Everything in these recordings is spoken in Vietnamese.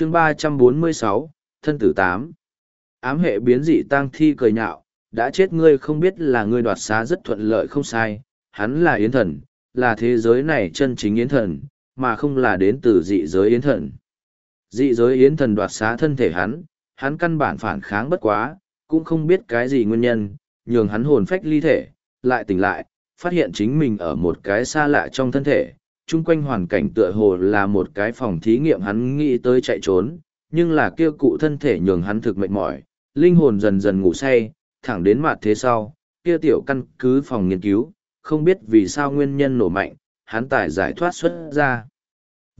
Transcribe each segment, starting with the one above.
chương ba trăm bốn mươi sáu, thân tử tám. Ám hệ biến dị tang thi cười nhạo, đã chết ngươi không biết là ngươi đoạt xá rất thuận lợi không sai, hắn là yến thần, là thế giới này chân chính yến thần, mà không là đến từ dị giới yến thần. Dị giới yến thần đoạt xá thân thể hắn hắn căn bản phản kháng bất quá, cũng không biết cái gì nguyên nhân, nhường hắn hồn phách ly thể, lại tỉnh lại, phát hiện chính mình ở một cái xa lạ trong thân thể chung quanh hoàn cảnh tựa hồ là một cái phòng thí nghiệm hắn nghĩ tới chạy trốn, nhưng là kia cụ thân thể nhường hắn thực mệt mỏi, linh hồn dần dần ngủ say, thẳng đến mặt thế sau, kia tiểu căn cứ phòng nghiên cứu, không biết vì sao nguyên nhân nổ mạnh, hắn tải giải thoát xuất ra.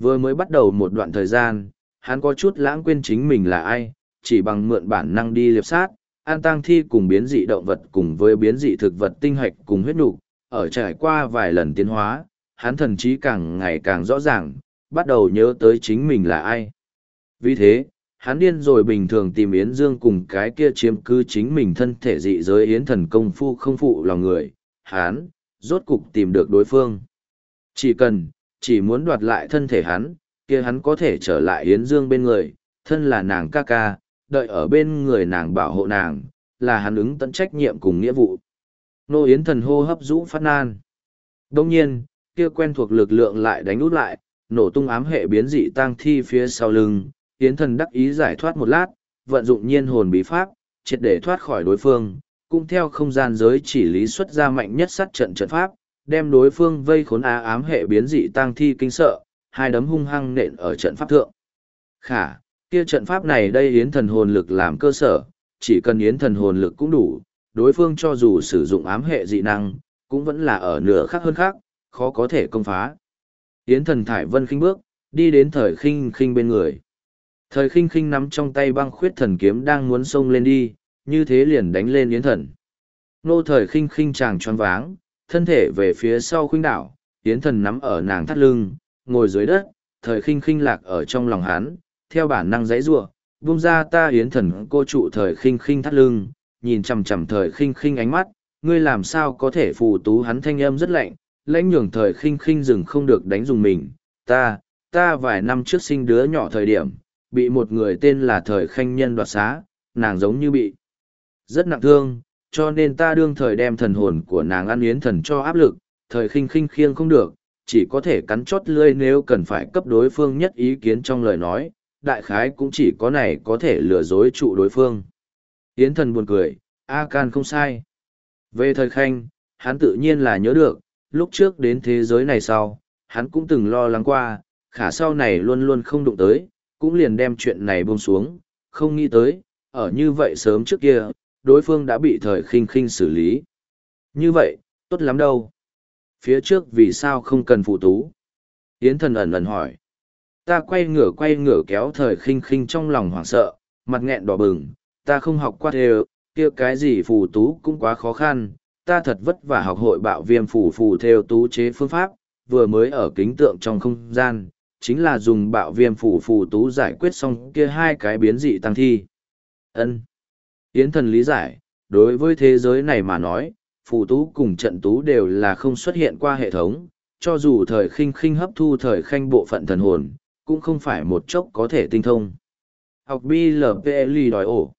Vừa mới bắt đầu một đoạn thời gian, hắn có chút lãng quên chính mình là ai, chỉ bằng mượn bản năng đi liệp sát, an tang thi cùng biến dị động vật cùng với biến dị thực vật tinh hạch cùng huyết nục ở trải qua vài lần tiến hóa, hắn thần trí càng ngày càng rõ ràng, bắt đầu nhớ tới chính mình là ai. Vì thế, hắn điên rồi bình thường tìm Yến Dương cùng cái kia chiếm cứ chính mình thân thể dị giới Yến thần công phu không phụ lòng người, hắn, rốt cục tìm được đối phương. Chỉ cần, chỉ muốn đoạt lại thân thể hắn, kia hắn có thể trở lại Yến Dương bên người, thân là nàng ca ca, đợi ở bên người nàng bảo hộ nàng, là hắn ứng tận trách nhiệm cùng nghĩa vụ. Nô Yến thần hô hấp rũ phát nan. Đông nhiên, kia quen thuộc lực lượng lại đánh út lại, nổ tung ám hệ biến dị tang thi phía sau lưng, Yến thần đắc ý giải thoát một lát, vận dụng nhiên hồn bí pháp, triệt để thoát khỏi đối phương, cũng theo không gian giới chỉ lý xuất ra mạnh nhất sát trận trận pháp, đem đối phương vây khốn á ám hệ biến dị tang thi kinh sợ, hai đấm hung hăng nện ở trận pháp thượng. Khả, kia trận pháp này đây yến thần hồn lực làm cơ sở, chỉ cần yến thần hồn lực cũng đủ, đối phương cho dù sử dụng ám hệ dị năng, cũng vẫn là ở nửa khác hơn khác, khó có thể công phá. Yến thần thải vân khinh bước, đi đến thời khinh khinh bên người. Thời khinh khinh nắm trong tay băng khuyết thần kiếm đang muốn xông lên đi, như thế liền đánh lên yến thần. Nô thời khinh khinh chàng tròn váng, thân thể về phía sau khuynh đảo, yến thần nắm ở nàng thắt lưng, ngồi dưới đất, thời khinh khinh lạc ở trong lòng hắn, theo bản năng giãy giụa, buông ra ta yến thần cô trụ thời khinh khinh thắt lưng, nhìn chằm chằm thời khinh khinh ánh mắt, ngươi làm sao có thể phù tú hắn thanh âm rất lạnh, lãnh nhường thời khinh khinh dừng không được đánh dùng mình. Ta, ta vài năm trước sinh đứa nhỏ thời điểm, bị một người tên là thời khanh nhân đoạt xá, nàng giống như bị rất nặng thương, cho nên ta đương thời đem thần hồn của nàng ăn yến thần cho áp lực, thời khinh khinh khiêng không được, chỉ có thể cắn chót lươi nếu cần phải cấp đối phương nhất ý kiến trong lời nói, đại khái cũng chỉ có này có thể lừa dối trụ đối phương. Yến thần buồn cười, A Can không sai. Về thời khanh, hắn tự nhiên là nhớ được, lúc trước đến thế giới này sau, hắn cũng từng lo lắng qua, khả sau này luôn luôn không đụng tới, cũng liền đem chuyện này buông xuống, không nghĩ tới, ở như vậy sớm trước kia, đối phương đã bị thời khinh khinh xử lý. Như vậy, tốt lắm đâu. Phía trước vì sao không cần phụ tú? Yến thần ẩn ẩn hỏi. Ta quay ngửa quay ngửa kéo thời khinh khinh trong lòng hoảng sợ, mặt nghẹn đỏ bừng, ta không học qua thề, kia cái gì phù tú cũng quá khó khăn, ta thật vất vả học hội bạo viêm phủ phù theo tú chế phương pháp, vừa mới ở kính tượng trong không gian, chính là dùng bạo viêm phủ phù tú giải quyết xong kia hai cái biến dị tăng thi. ân Yến thần lý giải, đối với thế giới này mà nói, phù tú cùng trận tú đều là không xuất hiện qua hệ thống, cho dù thời khinh khinh hấp thu thời khanh bộ phận thần hồn, cũng không phải một chốc có thể tinh thông. Học BLPLI đòi ổ.